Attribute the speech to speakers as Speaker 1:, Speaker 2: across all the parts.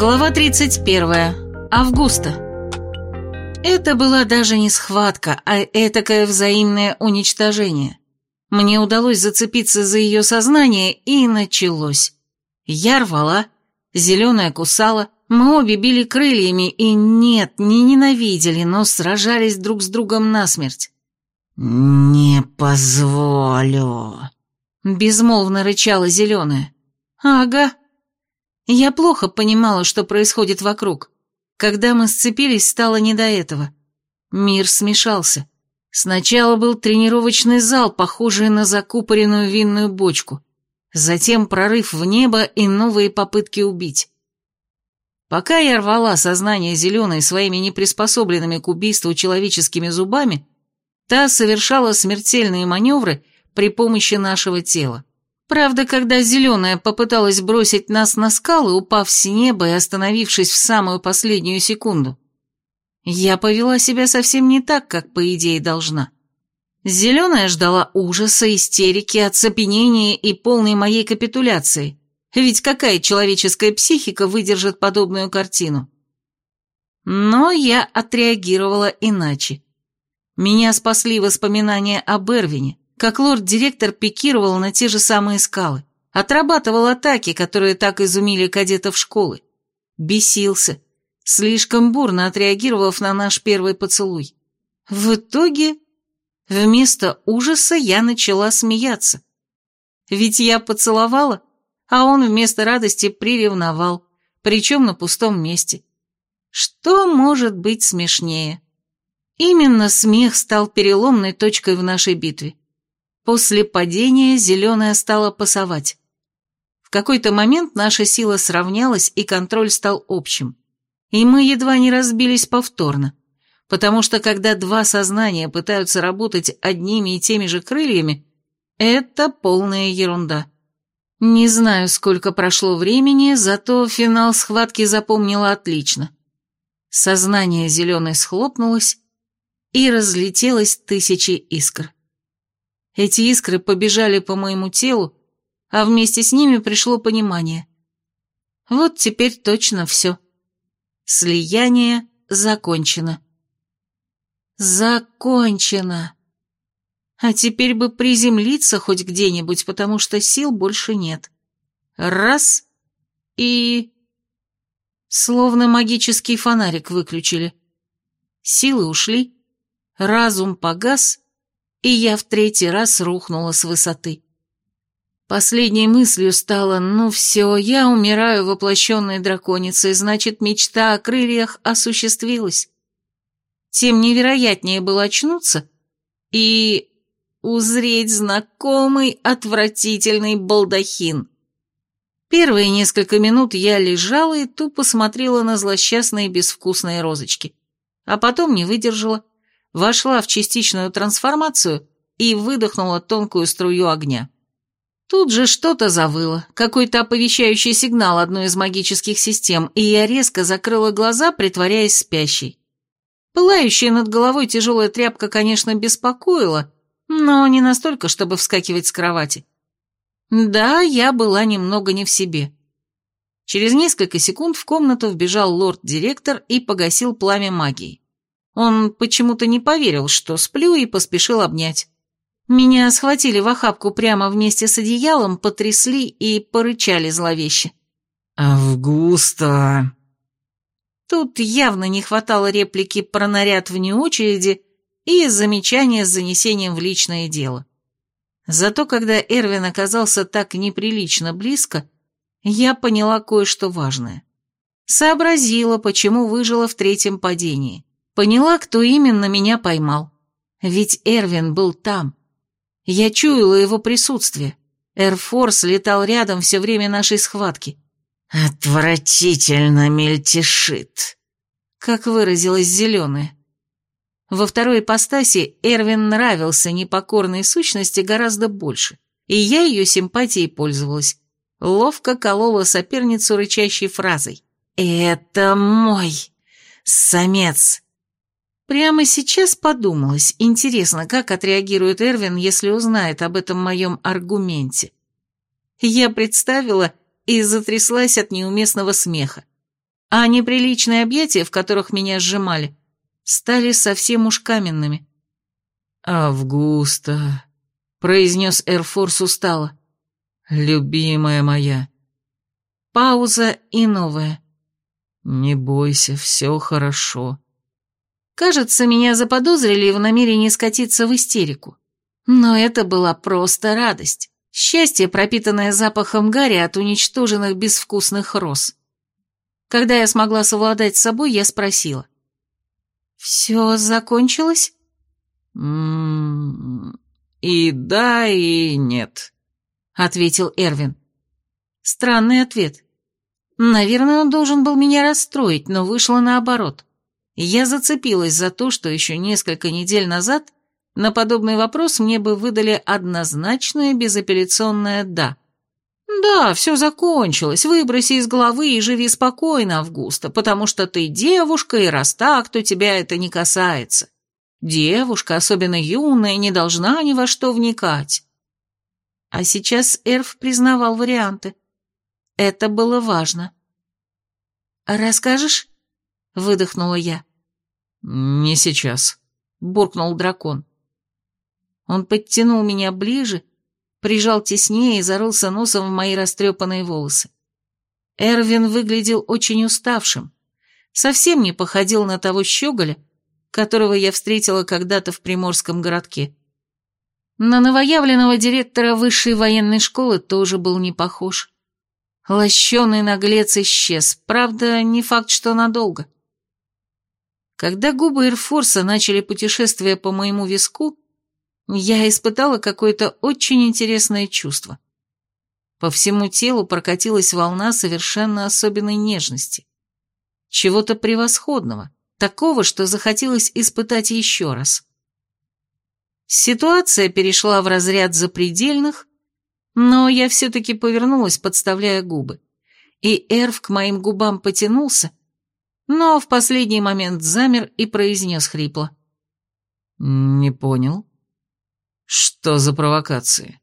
Speaker 1: Глава 31. Августа. Это была даже не схватка, а этакое взаимное уничтожение. Мне удалось зацепиться за ее сознание, и началось. Я рвала, зеленая кусала, мы обе били крыльями, и нет, не ненавидели, но сражались друг с другом насмерть.
Speaker 2: «Не позволю», —
Speaker 1: безмолвно рычала зеленая. «Ага, я плохо понимала, что происходит вокруг. Когда мы сцепились, стало не до этого. Мир смешался. Сначала был тренировочный зал, похожий на закупоренную винную бочку. Затем прорыв в небо и новые попытки убить. Пока я рвала сознание зеленой своими неприспособленными к убийству человеческими зубами, та совершала смертельные маневры при помощи нашего тела. Правда, когда зеленая попыталась бросить нас на скалы, упав с неба и остановившись в самую последнюю секунду, я повела себя совсем не так, как по идее должна. Зеленая ждала ужаса, истерики, оцепенения и полной моей капитуляции. Ведь какая человеческая психика выдержит подобную картину? Но я отреагировала иначе. Меня спасли воспоминания об Эрвине, как лорд-директор пикировал на те же самые скалы, отрабатывал атаки, которые так изумили кадетов школы, бесился, слишком бурно отреагировав на наш первый поцелуй. В итоге, вместо ужаса я начала смеяться. Ведь я поцеловала, а он вместо радости приревновал, причем на пустом месте. Что может быть смешнее? Именно смех стал переломной точкой в нашей битве. После падения зеленая стала пасовать. В какой-то момент наша сила сравнялась, и контроль стал общим. И мы едва не разбились повторно, потому что когда два сознания пытаются работать одними и теми же крыльями, это полная ерунда. Не знаю, сколько прошло времени, зато финал схватки запомнила отлично. Сознание зеленой схлопнулось и разлетелось тысячи искр. Эти искры побежали по моему телу, а вместе с ними пришло понимание. Вот теперь точно все. Слияние закончено. Закончено. А теперь бы приземлиться хоть где-нибудь, потому что сил больше нет. Раз — и... Словно магический фонарик выключили. Силы ушли, разум погас, и я в третий раз рухнула с высоты. Последней мыслью стало «ну все, я умираю воплощенной драконицей, значит, мечта о крыльях осуществилась». Тем невероятнее было очнуться и узреть знакомый отвратительный балдахин. Первые несколько минут я лежала и тупо смотрела на злосчастные безвкусные розочки, а потом не выдержала вошла в частичную трансформацию и выдохнула тонкую струю огня. Тут же что-то завыло, какой-то оповещающий сигнал одной из магических систем, и я резко закрыла глаза, притворяясь спящей. Пылающая над головой тяжелая тряпка, конечно, беспокоила, но не настолько, чтобы вскакивать с кровати. Да, я была немного не в себе. Через несколько секунд в комнату вбежал лорд-директор и погасил пламя магии. Он почему-то не поверил, что сплю, и поспешил обнять. Меня схватили в охапку прямо вместе с одеялом, потрясли и порычали зловеще.
Speaker 2: «Августа!»
Speaker 1: Тут явно не хватало реплики про наряд вне очереди и замечания с занесением в личное дело. Зато когда Эрвин оказался так неприлично близко, я поняла кое-что важное. Сообразила, почему выжила в третьем падении. Поняла, кто именно меня поймал. Ведь Эрвин был там. Я чуяла его присутствие. Эрфорс летал рядом все время нашей схватки.
Speaker 2: «Отвратительно мельтешит»,
Speaker 1: как выразилась зеленая. Во второй ипостаси Эрвин нравился непокорной сущности гораздо больше, и я ее симпатией пользовалась. Ловко колола соперницу рычащей фразой. «Это мой самец!» Прямо сейчас подумалось, интересно, как отреагирует Эрвин, если узнает об этом моем аргументе. Я представила и затряслась от неуместного смеха. а неприличные объятия, в которых меня сжимали, стали совсем уж каменными.
Speaker 2: «Августа», — произнес Эрфорс устало, — «любимая моя».
Speaker 1: Пауза и новая.
Speaker 2: «Не бойся, все хорошо».
Speaker 1: Кажется, меня заподозрили в намерении скатиться в истерику. Но это была просто радость. Счастье, пропитанное запахом гари от уничтоженных безвкусных роз. Когда я смогла совладать с собой, я спросила. «Все закончилось?»
Speaker 2: «М -м «И да, и нет», — ответил Эрвин.
Speaker 1: Странный ответ. Наверное, он должен был меня расстроить, но вышло наоборот. Я зацепилась за то, что еще несколько недель назад на подобный вопрос мне бы выдали однозначное безапелляционное «да». «Да, все закончилось, выброси из головы и живи спокойно, Августа, потому что ты девушка, и раз так, то тебя это не касается. Девушка, особенно юная, не должна ни во что вникать». А сейчас Эрф признавал варианты. Это было важно. «Расскажешь?» — выдохнула я.
Speaker 2: «Не сейчас», — буркнул дракон.
Speaker 1: Он подтянул меня ближе, прижал теснее и зарылся носом в мои растрепанные волосы. Эрвин выглядел очень уставшим, совсем не походил на того щеголя, которого я встретила когда-то в приморском городке. На новоявленного директора высшей военной школы тоже был не похож. Лощеный наглец исчез, правда, не факт, что надолго. Когда губы Эрфорса начали путешествие по моему виску, я испытала какое-то очень интересное чувство. По всему телу прокатилась волна совершенно особенной нежности. Чего-то превосходного, такого, что захотелось испытать еще раз. Ситуация перешла в разряд запредельных, но я все-таки повернулась, подставляя губы, и Эрв к моим губам потянулся, но в последний момент замер и произнес хрипло.
Speaker 2: «Не понял». Что за провокации?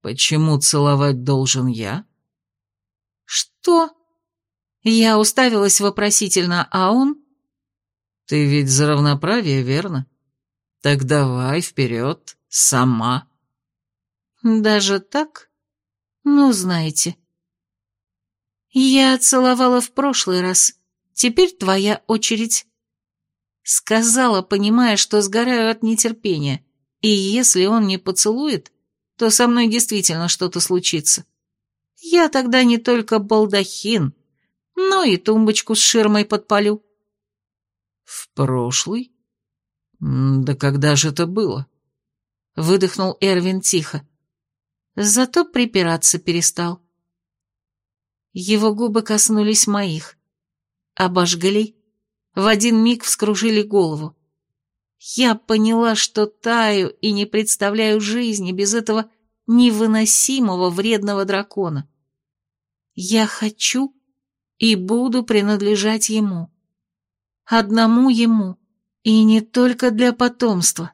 Speaker 2: Почему целовать должен я?
Speaker 1: Что? Я уставилась вопросительно, а он...
Speaker 2: Ты ведь за равноправие, верно? Так давай вперед, сама.
Speaker 1: Даже так? Ну, знаете. Я целовала в прошлый раз, теперь твоя очередь. Сказала, понимая, что сгораю от нетерпения. И если он не поцелует, то со мной действительно что-то случится. Я тогда не только балдахин, но и тумбочку с ширмой подпалю.
Speaker 2: В прошлый? Да когда же это было?
Speaker 1: Выдохнул Эрвин тихо. Зато припираться перестал. Его губы коснулись моих. Обожгли. В один миг вскружили голову. Я поняла, что таю и не представляю жизни без этого невыносимого вредного дракона. Я хочу и буду принадлежать ему. Одному ему, и не только для потомства,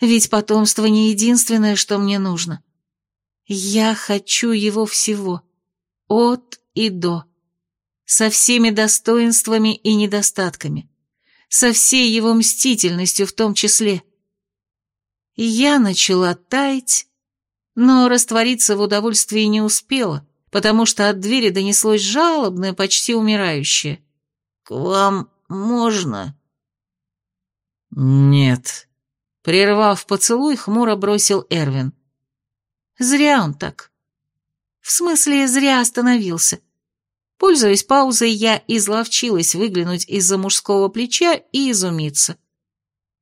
Speaker 1: ведь потомство не единственное, что мне нужно. Я хочу его всего, от и до, со всеми достоинствами и недостатками со всей его мстительностью в том числе. я начала таять, но раствориться в удовольствии не успела, потому что от двери донеслось жалобное, почти умирающее. «К вам можно?»
Speaker 2: «Нет», —
Speaker 1: прервав поцелуй, хмуро бросил Эрвин. «Зря он так. В смысле, зря остановился. Пользуясь паузой, я изловчилась выглянуть из-за мужского плеча и изумиться.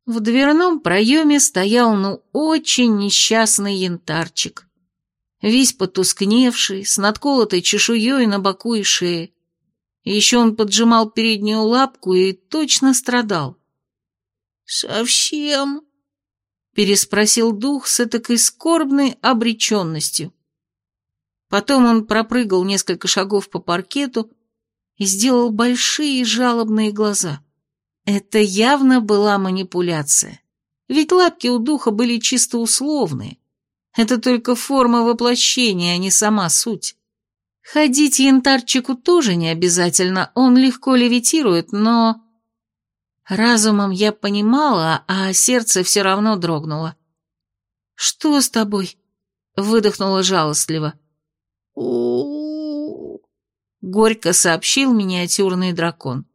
Speaker 1: В дверном проеме стоял, ну, очень несчастный янтарчик. Весь потускневший, с надколотой чешуей на боку и шее. Еще он поджимал переднюю лапку и точно страдал.
Speaker 2: «Совсем?»
Speaker 1: — переспросил дух с этакой скорбной обреченностью. Потом он пропрыгал несколько шагов по паркету и сделал большие жалобные глаза. Это явно была манипуляция. Ведь лапки у духа были чисто условные. Это только форма воплощения, а не сама суть. Ходить янтарчику тоже не обязательно, он легко левитирует, но... Разумом я понимала, а сердце все равно дрогнуло. «Что с тобой?» — выдохнула жалостливо. Горько сообщил миниатюрный дракон.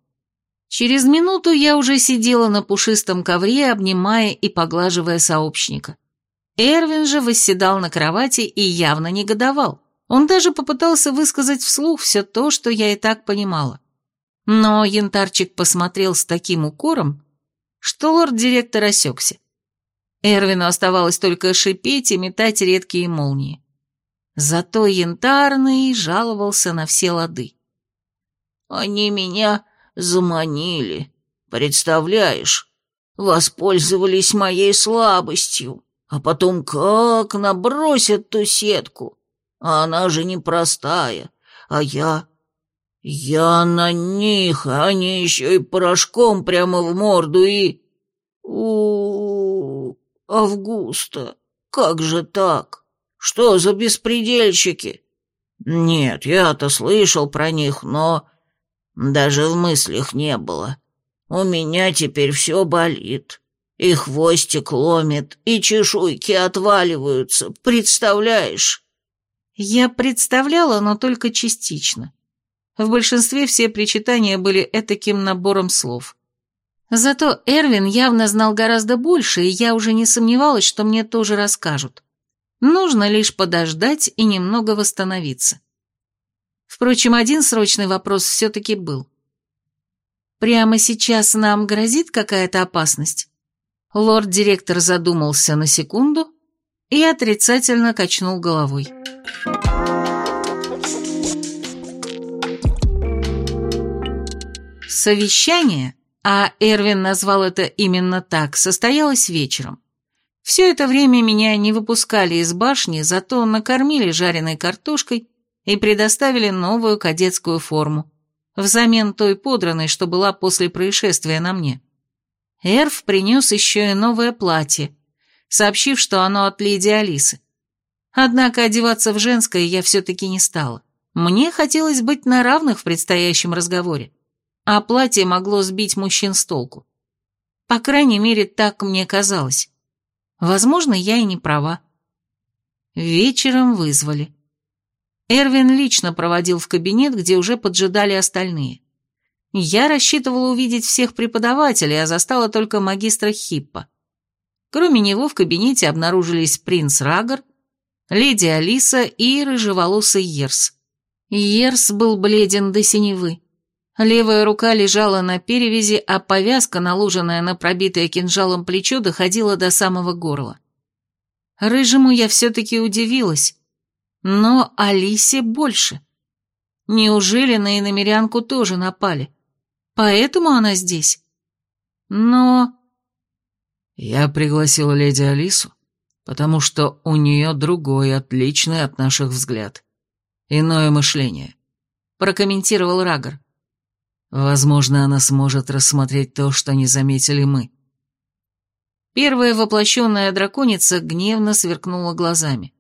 Speaker 1: Через минуту я уже сидела на пушистом ковре, обнимая и поглаживая сообщника. Эрвин же восседал на кровати и явно негодовал. Он даже попытался высказать вслух все то, что я и так понимала. Но янтарчик посмотрел с таким укором, что лорд-директор осекся. Эрвину оставалось только шипеть и метать редкие молнии. Зато янтарный жаловался на все лады.
Speaker 2: «Они меня заманили, представляешь? Воспользовались моей слабостью, а потом как набросят ту сетку. А она же непростая, а я... Я на них, а они еще и порошком прямо в морду и... у, -у, -у Августа, как же так? Что за беспредельщики? Нет, я-то слышал про них, но даже в мыслях не было. У меня теперь все болит. И хвостик ломит, и чешуйки отваливаются, представляешь?
Speaker 1: Я представляла, но только частично. В большинстве все причитания были этаким набором слов. Зато Эрвин явно знал гораздо больше, и я уже не сомневалась, что мне тоже расскажут. Нужно лишь подождать и немного восстановиться. Впрочем, один срочный вопрос все-таки был. «Прямо сейчас нам грозит какая-то опасность?» Лорд-директор задумался на секунду и отрицательно качнул головой. Совещание, а Эрвин назвал это именно так, состоялось вечером. Все это время меня не выпускали из башни, зато накормили жареной картошкой и предоставили новую кадетскую форму, взамен той подранной, что была после происшествия на мне. Эрф принес еще и новое платье, сообщив, что оно от леди Алисы. Однако одеваться в женское я все-таки не стала. Мне хотелось быть на равных в предстоящем разговоре, а платье могло сбить мужчин с толку. По крайней мере, так мне казалось. Возможно, я и не права. Вечером вызвали. Эрвин лично проводил в кабинет, где уже поджидали остальные. Я рассчитывала увидеть всех преподавателей, а застала только магистра Хиппа. Кроме него в кабинете обнаружились принц Рагор, леди Алиса и рыжеволосый Ерс. Ерс был бледен до синевы. Левая рука лежала на перевязи, а повязка, наложенная на пробитое кинжалом плечо, доходила до самого горла. Рыжему я все-таки удивилась, но Алисе больше. Неужели на иномерянку тоже напали? Поэтому она здесь? Но...
Speaker 3: Я пригласил леди Алису, потому что у нее другой, отличный от наших взгляд. Иное мышление.
Speaker 1: Прокомментировал Рагор.
Speaker 3: Возможно, она сможет рассмотреть то, что не заметили мы.
Speaker 1: Первая воплощенная драконица гневно сверкнула глазами.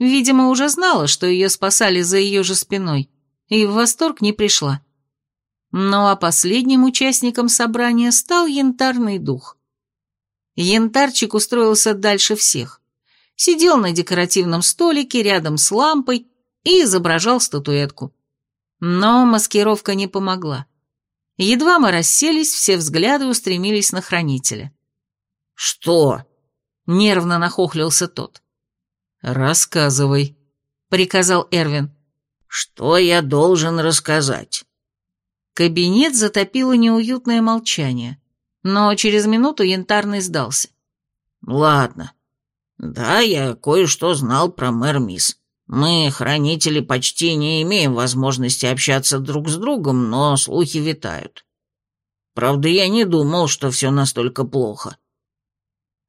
Speaker 1: Видимо, уже знала, что ее спасали за ее же спиной, и в восторг не пришла. Ну а последним участником собрания стал янтарный дух. Янтарчик устроился дальше всех. Сидел на декоративном столике рядом с лампой и изображал статуэтку. Но маскировка не помогла. Едва мы расселись, все взгляды устремились на хранителя.
Speaker 2: «Что?»
Speaker 1: — нервно нахохлился тот.
Speaker 3: «Рассказывай», — приказал Эрвин.
Speaker 2: «Что я должен рассказать?»
Speaker 1: Кабинет затопило неуютное молчание, но через минуту янтарный сдался.
Speaker 2: «Ладно. Да, я кое-что знал про мэр Мисс. Мы, хранители, почти не имеем возможности общаться друг с другом, но слухи витают. Правда, я не думал, что все настолько плохо.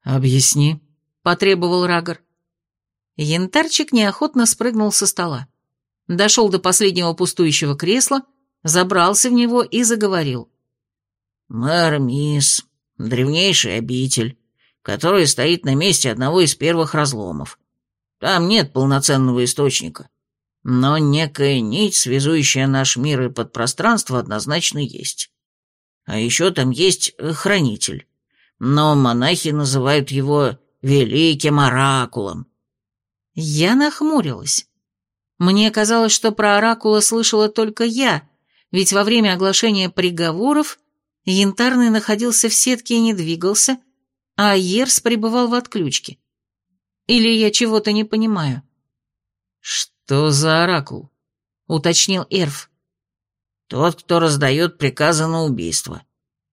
Speaker 3: «Объясни», — потребовал Рагор.
Speaker 1: Янтарчик неохотно спрыгнул со стола. Дошел до последнего пустующего кресла, забрался в него и заговорил.
Speaker 2: «Мэр Мисс, древнейший обитель, который стоит на месте одного из первых разломов. Там нет полноценного источника. но некая нить, связующая наш мир и подпространство, однозначно есть. А еще там есть хранитель, но монахи называют его Великим Оракулом.
Speaker 1: Я нахмурилась. Мне казалось, что про Оракула слышала только я, ведь во время оглашения приговоров Янтарный находился в сетке и не двигался, а Ерс пребывал в отключке. Или я чего-то не понимаю?
Speaker 3: «Что за оракул?» — уточнил Эрф.
Speaker 2: «Тот, кто раздает приказы на убийство.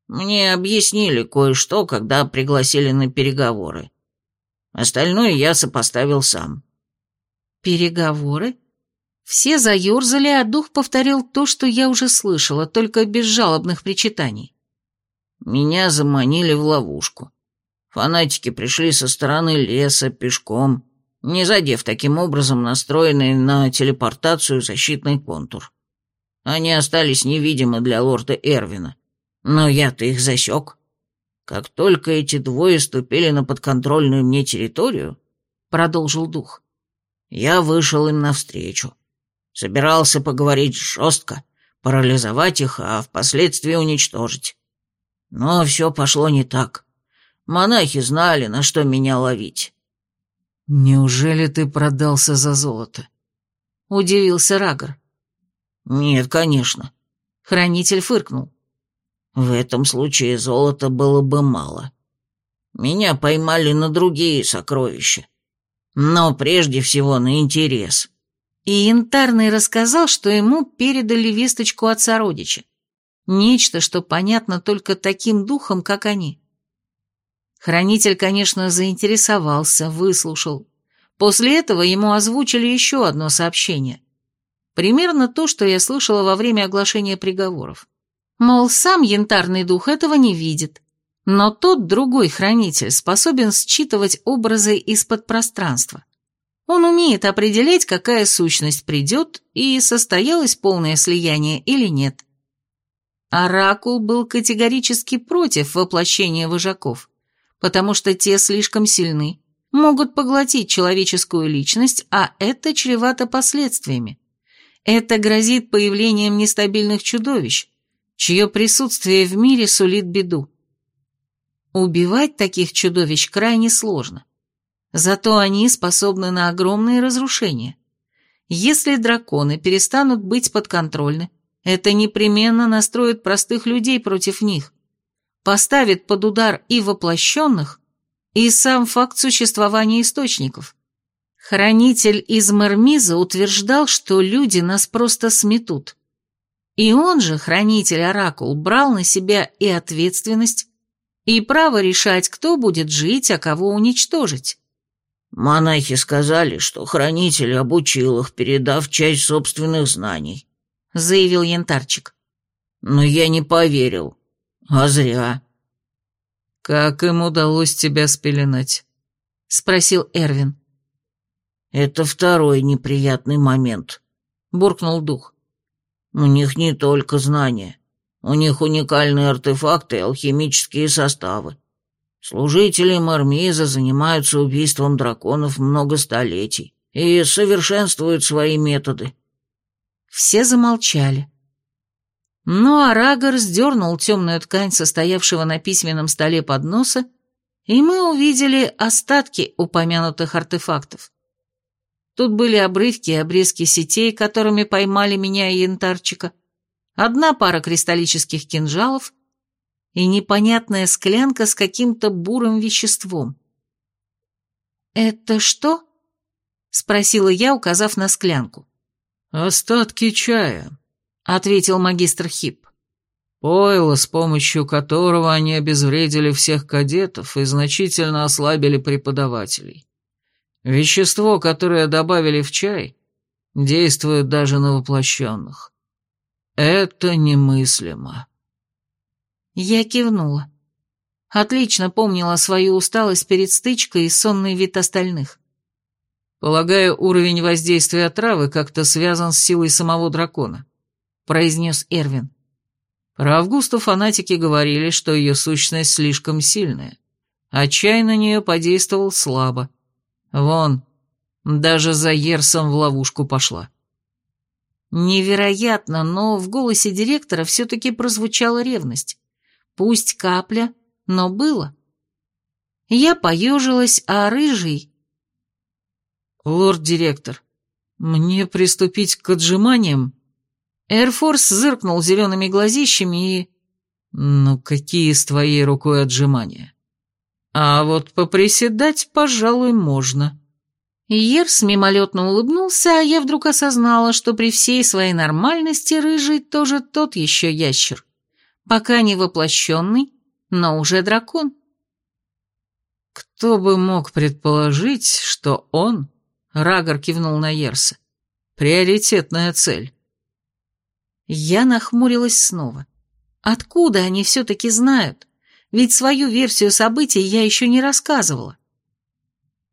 Speaker 2: Мне объяснили кое-что, когда пригласили на переговоры. Остальное я сопоставил сам».
Speaker 1: «Переговоры?» Все заерзали, а дух повторил то, что я уже слышала, только без жалобных причитаний.
Speaker 2: Меня заманили в ловушку. Фанатики пришли со стороны леса пешком, не задев таким образом настроенный на телепортацию защитный контур. Они остались невидимы для лорда Эрвина, но я-то их засек. Как только эти двое ступили на подконтрольную мне территорию, продолжил дух, я вышел им навстречу. Собирался поговорить жестко, парализовать их, а впоследствии уничтожить. Но все пошло не так. Монахи знали, на что меня ловить.
Speaker 3: «Неужели ты продался за золото?»
Speaker 1: — удивился Рагор.
Speaker 2: «Нет, конечно».
Speaker 1: Хранитель фыркнул.
Speaker 2: «В этом случае золота было бы мало. Меня поймали на другие сокровища. Но прежде всего на интерес».
Speaker 1: И Янтарный рассказал, что ему передали весточку от сородича. Нечто, что понятно только таким духом, как они. Хранитель, конечно, заинтересовался, выслушал. После этого ему озвучили еще одно сообщение. Примерно то, что я слышала во время оглашения приговоров. Мол, сам янтарный дух этого не видит. Но тот другой хранитель способен считывать образы из-под пространства. Он умеет определять, какая сущность придет и состоялось полное слияние или нет. Оракул был категорически против воплощения вожаков потому что те слишком сильны, могут поглотить человеческую личность, а это чревато последствиями. Это грозит появлением нестабильных чудовищ, чье присутствие в мире сулит беду. Убивать таких чудовищ крайне сложно. Зато они способны на огромные разрушения. Если драконы перестанут быть подконтрольны, это непременно настроит простых людей против них, поставит под удар и воплощенных, и сам факт существования источников. Хранитель из Мармиза утверждал, что люди нас просто сметут. И он же, хранитель Оракул, брал на себя и ответственность, и право решать, кто будет жить, а кого уничтожить.
Speaker 2: «Монахи сказали, что хранитель обучил их, передав часть собственных знаний», — заявил Янтарчик. «Но я не поверил. А зря.
Speaker 3: Как им удалось тебя спеленать?
Speaker 1: Спросил Эрвин.
Speaker 2: Это второй неприятный момент, буркнул дух. У них не только знания. У них уникальные артефакты и алхимические составы. Служители Мармиза занимаются убийством драконов много столетий и совершенствуют свои методы.
Speaker 1: Все замолчали. Но Арагор сдернул темную ткань состоявшего на письменном столе подноса, и мы увидели остатки упомянутых артефактов. Тут были обрывки и обрезки сетей, которыми поймали меня и янтарчика, одна пара кристаллических кинжалов и непонятная склянка с каким-то бурым веществом. «Это что?» — спросила я, указав на склянку.
Speaker 3: «Остатки чая»,
Speaker 1: ответил магистр Хип.
Speaker 3: Пойло, с помощью которого они обезвредили всех кадетов и значительно ослабили преподавателей. Вещество, которое добавили в чай, действует даже на воплощенных. Это немыслимо.
Speaker 1: Я кивнула. Отлично помнила свою усталость перед стычкой и сонный вид остальных.
Speaker 3: Полагаю, уровень воздействия травы как-то связан с силой самого дракона произнес Эрвин. Про Августу фанатики говорили, что ее сущность слишком сильная, а чай на нее подействовал слабо. Вон, даже за Ерсом в ловушку пошла.
Speaker 1: Невероятно, но в голосе директора все-таки прозвучала ревность. Пусть капля, но было. Я поежилась, а рыжий...
Speaker 3: «Лорд-директор, мне приступить к отжиманиям?»
Speaker 1: Эрфорс зыркнул зелеными глазищами и...
Speaker 3: «Ну, какие с твоей рукой отжимания? А вот поприседать, пожалуй, можно».
Speaker 1: Ерс мимолетно улыбнулся, а я вдруг осознала, что при всей своей нормальности рыжий тоже тот еще ящер. Пока не воплощенный, но уже дракон.
Speaker 3: «Кто бы мог предположить, что он...» — Рагор кивнул на Ерса. «Приоритетная цель».
Speaker 1: Я нахмурилась снова. Откуда они все-таки знают? Ведь свою версию событий я еще не рассказывала.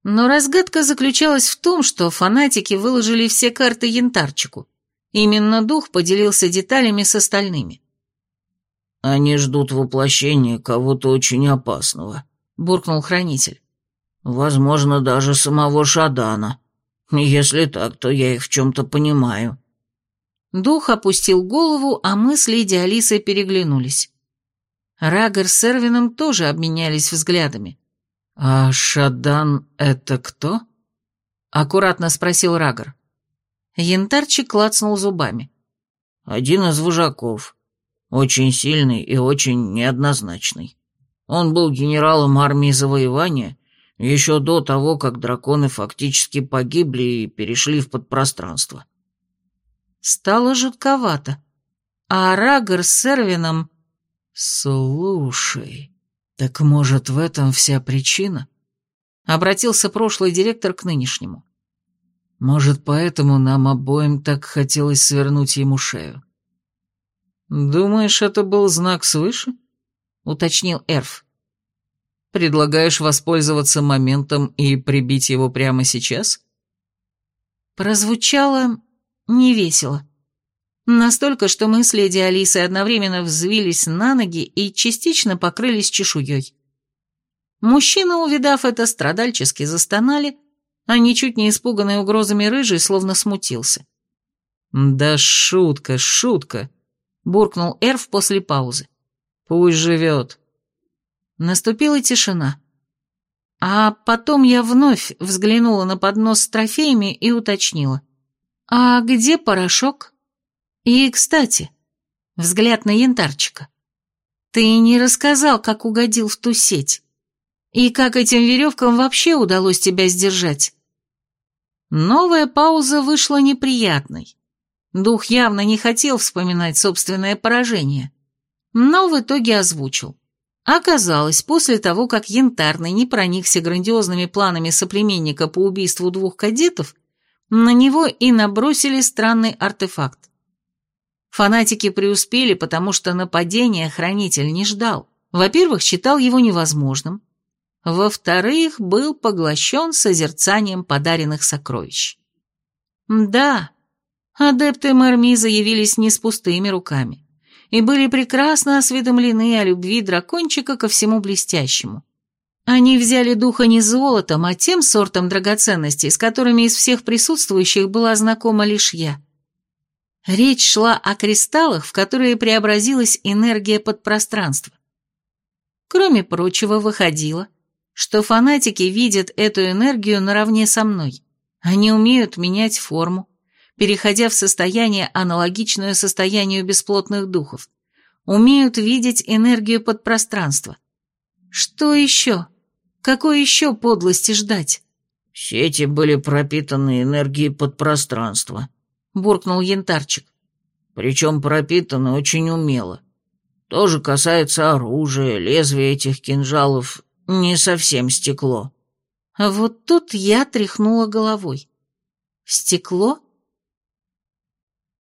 Speaker 1: Но разгадка заключалась в том, что фанатики выложили все карты янтарчику. Именно дух поделился деталями с остальными.
Speaker 2: «Они ждут воплощения кого-то очень опасного», —
Speaker 1: буркнул хранитель.
Speaker 2: «Возможно, даже самого Шадана. Если так, то я их в чем-то понимаю».
Speaker 1: Дух опустил голову, а мы с Леди Алисой переглянулись. Рагор с Эрвином тоже обменялись взглядами.
Speaker 3: «А Шадан — это кто?» — аккуратно спросил Рагор.
Speaker 1: Янтарчик клацнул зубами.
Speaker 2: «Один из вожаков. Очень сильный и очень неоднозначный. Он был генералом армии завоевания еще до того, как драконы фактически погибли и перешли в подпространство.
Speaker 1: Стало жутковато. А Рагор с Эрвином...
Speaker 3: «Слушай, так может в этом вся причина?»
Speaker 1: Обратился прошлый директор к нынешнему.
Speaker 3: «Может, поэтому нам обоим так хотелось свернуть ему шею?» «Думаешь, это был знак свыше?» — уточнил Эрф. «Предлагаешь воспользоваться моментом и прибить его прямо сейчас?»
Speaker 1: Прозвучало невесело. Настолько, что мы с леди Алисой одновременно взвились на ноги и частично покрылись чешуей. Мужчины, увидав это, страдальчески застонали, а ничуть не испуганный угрозами рыжий словно смутился.
Speaker 3: «Да шутка, шутка», — буркнул Эрф после паузы. «Пусть живет».
Speaker 1: Наступила тишина. А потом я вновь взглянула на поднос с трофеями и уточнила. «А где порошок?» И, кстати, взгляд на янтарчика. Ты не рассказал, как угодил в ту сеть. И как этим веревкам вообще удалось тебя сдержать? Новая пауза вышла неприятной. Дух явно не хотел вспоминать собственное поражение, но в итоге озвучил. Оказалось, после того, как Янтарный не проникся грандиозными планами соплеменника по убийству двух кадетов, на него и набросили странный артефакт. Фанатики преуспели, потому что нападения хранитель не ждал. Во-первых, считал его невозможным. Во-вторых, был поглощен созерцанием подаренных сокровищ. Да, адепты Мармиза явились не с пустыми руками и были прекрасно осведомлены о любви дракончика ко всему блестящему. Они взяли духа не золотом, а тем сортом драгоценностей, с которыми из всех присутствующих была знакома лишь я. Речь шла о кристаллах, в которые преобразилась энергия подпространства. Кроме прочего, выходило, что фанатики видят эту энергию наравне со мной. Они умеют менять форму, переходя в состояние, аналогичное состоянию бесплотных духов. Умеют видеть энергию подпространства. Что еще? Какой еще подлости ждать?
Speaker 2: Сети были пропитаны энергией подпространства, —
Speaker 1: буркнул янтарчик.
Speaker 2: «Причем пропитаны очень умело. Тоже касается оружия, лезвия этих кинжалов не совсем стекло».
Speaker 1: А вот тут я тряхнула головой. «Стекло?»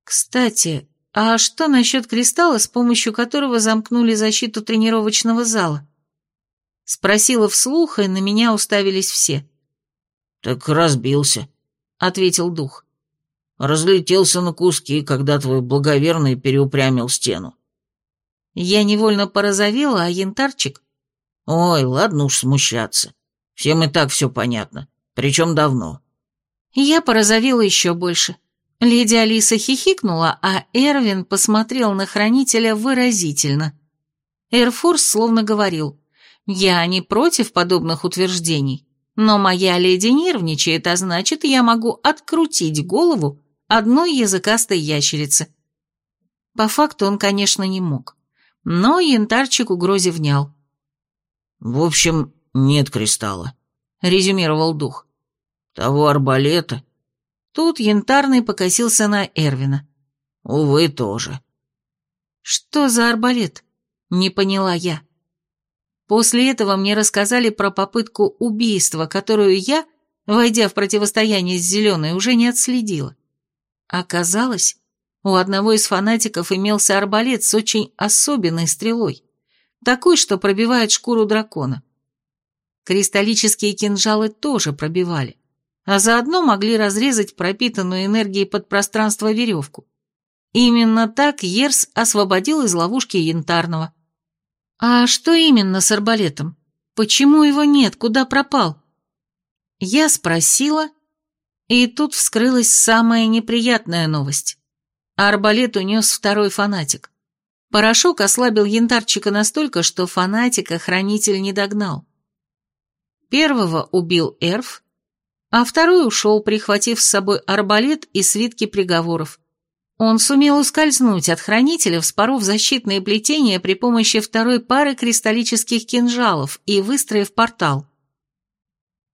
Speaker 1: «Кстати, а что насчет кристалла, с помощью которого замкнули защиту тренировочного зала?» Спросила вслух, и на меня уставились все.
Speaker 2: «Так разбился», — ответил дух разлетелся на куски, когда твой благоверный переупрямил стену.
Speaker 1: Я невольно порозовела, а янтарчик...
Speaker 2: Ой, ладно уж смущаться. Всем и так все понятно. Причем давно.
Speaker 1: Я порозовела еще больше. Леди Алиса хихикнула, а Эрвин посмотрел на хранителя выразительно. Эрфурс словно говорил, «Я не против подобных утверждений, но моя леди нервничает, а значит, я могу открутить голову одной языкастой ящерицы». По факту он, конечно, не мог, но янтарчик угрозе внял.
Speaker 2: «В общем, нет кристалла», — резюмировал дух. «Того арбалета
Speaker 1: Тут янтарный покосился на Эрвина.
Speaker 2: «Увы, тоже».
Speaker 1: «Что за арбалет?» — не поняла я. После этого мне рассказали про попытку убийства, которую я, войдя в противостояние с Зеленой, уже не отследила. Оказалось, у одного из фанатиков имелся арбалет с очень особенной стрелой, такой, что пробивает шкуру дракона. Кристаллические кинжалы тоже пробивали а заодно могли разрезать пропитанную энергией подпространство веревку. Именно так Ерс освободил из ловушки Янтарного. А что именно с арбалетом? Почему его нет? Куда пропал? Я спросила, и тут вскрылась самая неприятная новость. Арбалет унес второй фанатик. Порошок ослабил янтарчика настолько, что фанатика хранитель не догнал. Первого убил Эрф, а второй ушел, прихватив с собой арбалет и свитки приговоров. Он сумел ускользнуть от хранителя, вспоров защитные плетения при помощи второй пары кристаллических кинжалов и выстроив портал.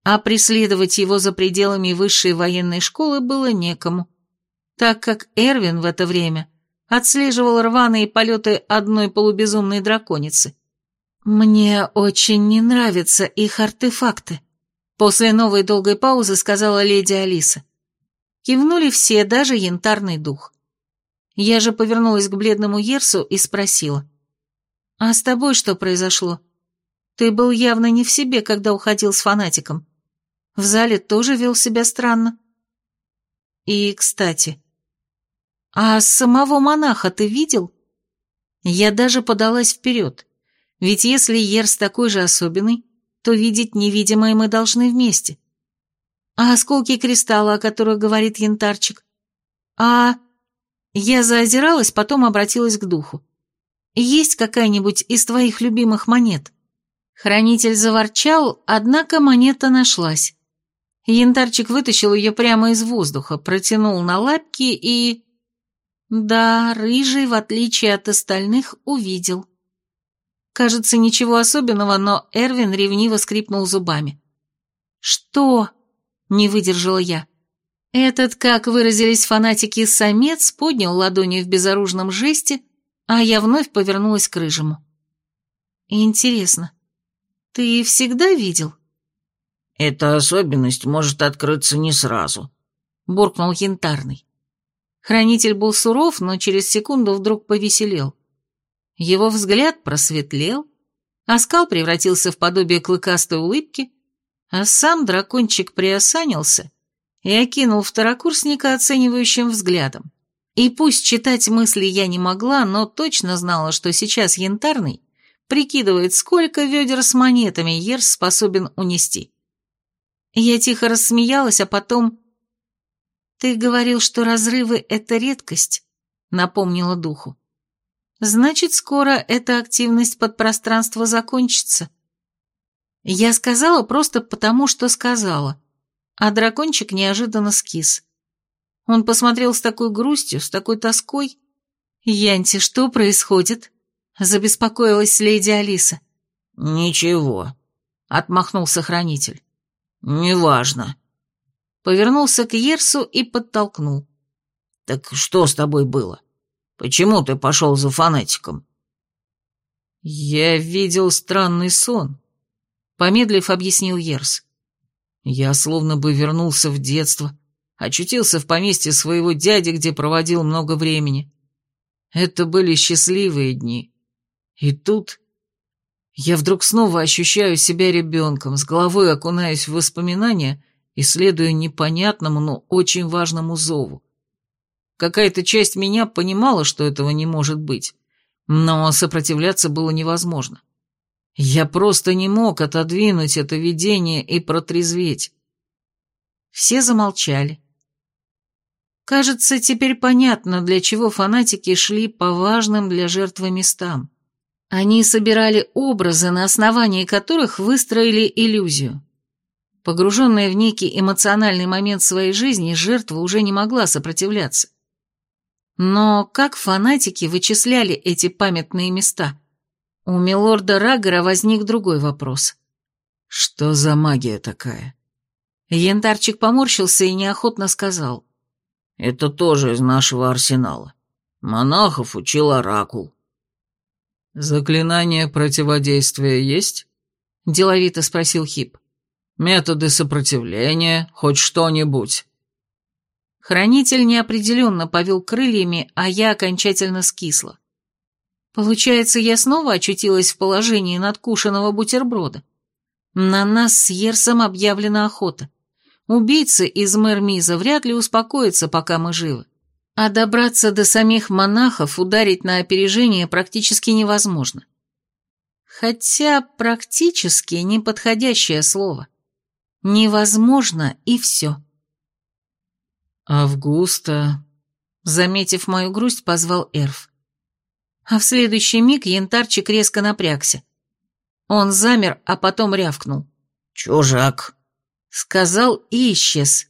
Speaker 1: А преследовать его за пределами высшей военной школы было некому, так как Эрвин в это время отслеживал рваные полеты одной полубезумной драконицы. «Мне очень не нравятся их артефакты», После новой долгой паузы сказала леди Алиса. Кивнули все, даже янтарный дух. Я же повернулась к бледному Ерсу и спросила. «А с тобой что произошло? Ты был явно не в себе, когда уходил с фанатиком. В зале тоже вел себя странно. И, кстати, а самого монаха ты видел?» Я даже подалась вперед, ведь если Ерс такой же особенный, то видеть невидимое мы должны вместе. А осколки кристалла, о которых говорит янтарчик? А... Я заозиралась, потом обратилась к духу. Есть какая-нибудь из твоих любимых монет? Хранитель заворчал, однако монета нашлась. Янтарчик вытащил ее прямо из воздуха, протянул на лапки и... Да, рыжий, в отличие от остальных, увидел. Кажется, ничего особенного, но Эрвин ревниво скрипнул зубами. «Что?» — не выдержала я. Этот, как выразились фанатики, самец поднял ладони в безоружном жесте, а я вновь повернулась к рыжему. «Интересно, ты всегда видел?»
Speaker 2: «Эта особенность может открыться не сразу», — буркнул Янтарный.
Speaker 1: Хранитель был суров, но через секунду вдруг повеселел. Его взгляд просветлел, а скал превратился в подобие клыкастой улыбки, а сам дракончик приосанился и окинул второкурсника оценивающим взглядом. И пусть читать мысли я не могла, но точно знала, что сейчас янтарный прикидывает, сколько ведер с монетами Ерс способен унести. Я тихо рассмеялась, а потом... «Ты говорил, что разрывы — это редкость», — напомнила духу. Значит, скоро эта активность подпространства закончится. Я сказала просто потому, что сказала, а дракончик неожиданно скис. Он посмотрел с такой грустью, с такой тоской. «Янти, что происходит?» — забеспокоилась леди Алиса.
Speaker 2: «Ничего», — отмахнулся хранитель. «Неважно».
Speaker 1: Повернулся к Ерсу и подтолкнул.
Speaker 2: «Так что с тобой было?» Почему ты пошел за фанатиком?»
Speaker 3: «Я видел странный сон», — помедлив объяснил Ерс. «Я словно бы вернулся в детство, очутился в поместье своего дяди, где проводил много времени. Это были счастливые дни. И тут я вдруг снова ощущаю себя ребенком, с головой окунаюсь в воспоминания и следую непонятному, но очень важному зову. Какая-то часть меня понимала, что этого не может быть, но сопротивляться было невозможно. Я просто не мог отодвинуть это видение и протрезветь.
Speaker 1: Все замолчали. Кажется, теперь понятно, для чего фанатики шли по важным для жертвы местам. Они собирали образы, на основании которых выстроили иллюзию. Погруженная в некий эмоциональный момент своей жизни, жертва уже не могла сопротивляться. Но как фанатики вычисляли эти памятные места? У милорда Рагора возник другой вопрос.
Speaker 3: «Что за магия такая?»
Speaker 1: Янтарчик поморщился и неохотно сказал.
Speaker 2: Это тоже из нашего арсенала. Монахов учил оракул.
Speaker 3: «Заклинание противодействия есть?» — деловито спросил Хип. «Методы сопротивления, хоть что-нибудь».
Speaker 1: Хранитель неопределенно повел крыльями, а я окончательно скисла. Получается, я снова очутилась в положении надкушенного бутерброда. На нас с Ерсом объявлена охота. Убийца из Мэрмиза вряд ли успокоится, пока мы живы. А добраться до самих монахов, ударить на опережение практически невозможно. Хотя практически неподходящее слово. Невозможно и все.
Speaker 3: «Августа», — заметив мою грусть, позвал Эрф.
Speaker 1: А в следующий миг янтарчик резко напрягся. Он замер, а потом рявкнул.
Speaker 2: «Чужак!»
Speaker 1: Сказал и исчез.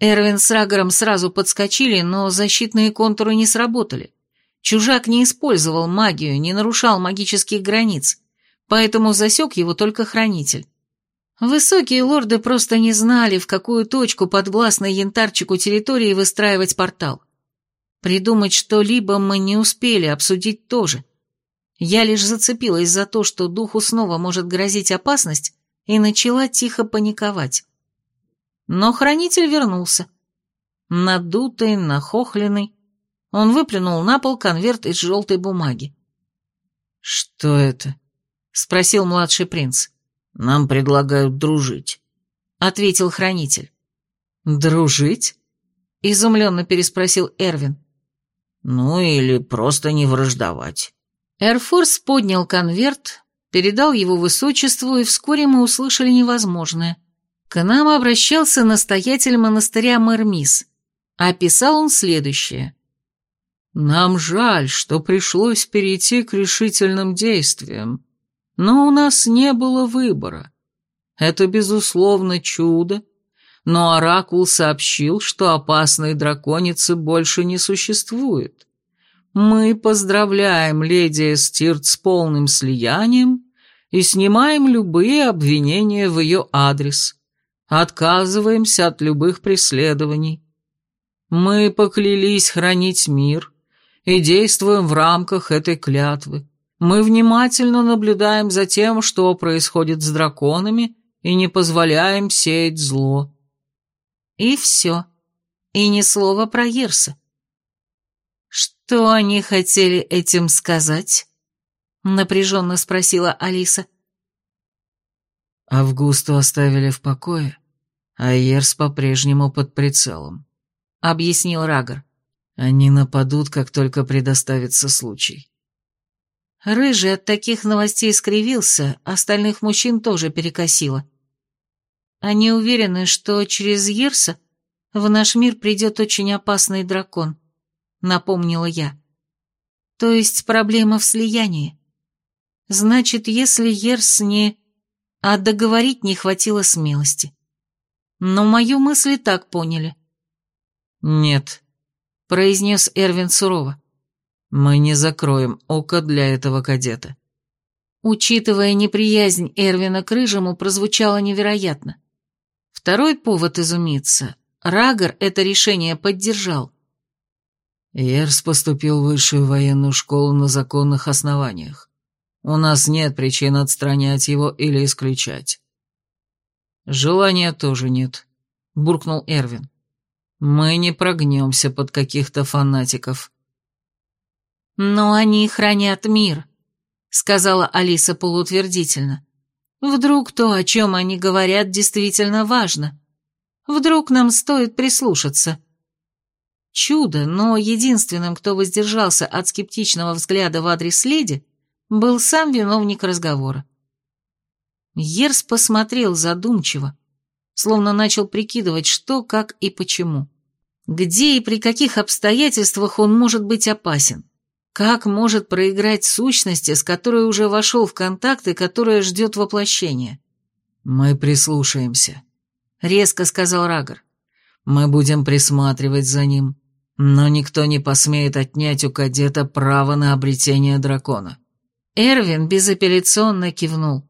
Speaker 1: Эрвин с Рагором сразу подскочили, но защитные контуры не сработали. Чужак не использовал магию, не нарушал магических границ, поэтому засек его только хранитель. Высокие лорды просто не знали, в какую точку подвластной янтарчику территории выстраивать портал. Придумать что-либо мы не успели, обсудить тоже. Я лишь зацепилась за то, что духу снова может грозить опасность, и начала тихо паниковать. Но хранитель вернулся. Надутый, нахохленный, он выплюнул на пол конверт из желтой бумаги.
Speaker 3: «Что это?» — спросил младший принц.
Speaker 2: «Нам предлагают дружить», —
Speaker 1: ответил хранитель.
Speaker 3: «Дружить?»
Speaker 1: — изумленно переспросил Эрвин.
Speaker 2: «Ну или просто не враждовать».
Speaker 1: Эрфорс поднял конверт, передал его высочеству, и вскоре мы услышали невозможное. К нам обращался настоятель монастыря Мэрмис, а писал он следующее.
Speaker 3: «Нам жаль, что пришлось перейти к решительным действиям, но у нас не было выбора. Это, безусловно, чудо, но Оракул сообщил, что опасной драконицы больше не существует. Мы поздравляем леди Эстирт с полным слиянием и снимаем любые обвинения в ее адрес. Отказываемся от любых преследований. Мы поклялись хранить мир и действуем в рамках этой клятвы. Мы внимательно наблюдаем за тем, что происходит с драконами, и не позволяем сеять зло.
Speaker 1: И все. И ни слова про Ерса. «Что они хотели этим сказать?» — напряженно спросила Алиса.
Speaker 3: Августу оставили в покое, а Ерс по-прежнему под прицелом, — объяснил Рагор. Они нападут, как только предоставится случай.
Speaker 1: Рыжий от таких новостей скривился, остальных мужчин тоже перекосило. Они уверены, что через Ерса в наш мир придет очень опасный дракон напомнила я. То есть проблема в слиянии. Значит, если Ерс не... А договорить не хватило смелости. Но мою мысль и так поняли.
Speaker 3: «Нет», — произнес Эрвин сурово. «Мы не закроем око для этого кадета».
Speaker 1: Учитывая неприязнь Эрвина к Рыжему, прозвучало невероятно. Второй повод изумиться. Рагор это решение поддержал.
Speaker 3: Ерс поступил в высшую военную школу на законных основаниях. У нас нет причин отстранять его или исключать. Желания тоже нет, буркнул Эрвин. Мы не прогнемся под каких-то фанатиков.
Speaker 1: Но они хранят мир, сказала Алиса полуутвердительно. Вдруг то, о чем они говорят, действительно важно. Вдруг нам стоит прислушаться. Чудо, но единственным, кто воздержался от скептичного взгляда в адрес леди, был сам виновник разговора. Ерс посмотрел задумчиво, словно начал прикидывать, что, как и почему. Где и при каких обстоятельствах он может быть опасен? Как может проиграть сущности, с которой уже вошел в контакт и которая ждет воплощения?
Speaker 3: «Мы прислушаемся», —
Speaker 1: резко сказал Рагор.
Speaker 3: «Мы будем присматривать за ним, но никто не посмеет отнять у кадета право на обретение дракона».
Speaker 1: Эрвин безапелляционно кивнул.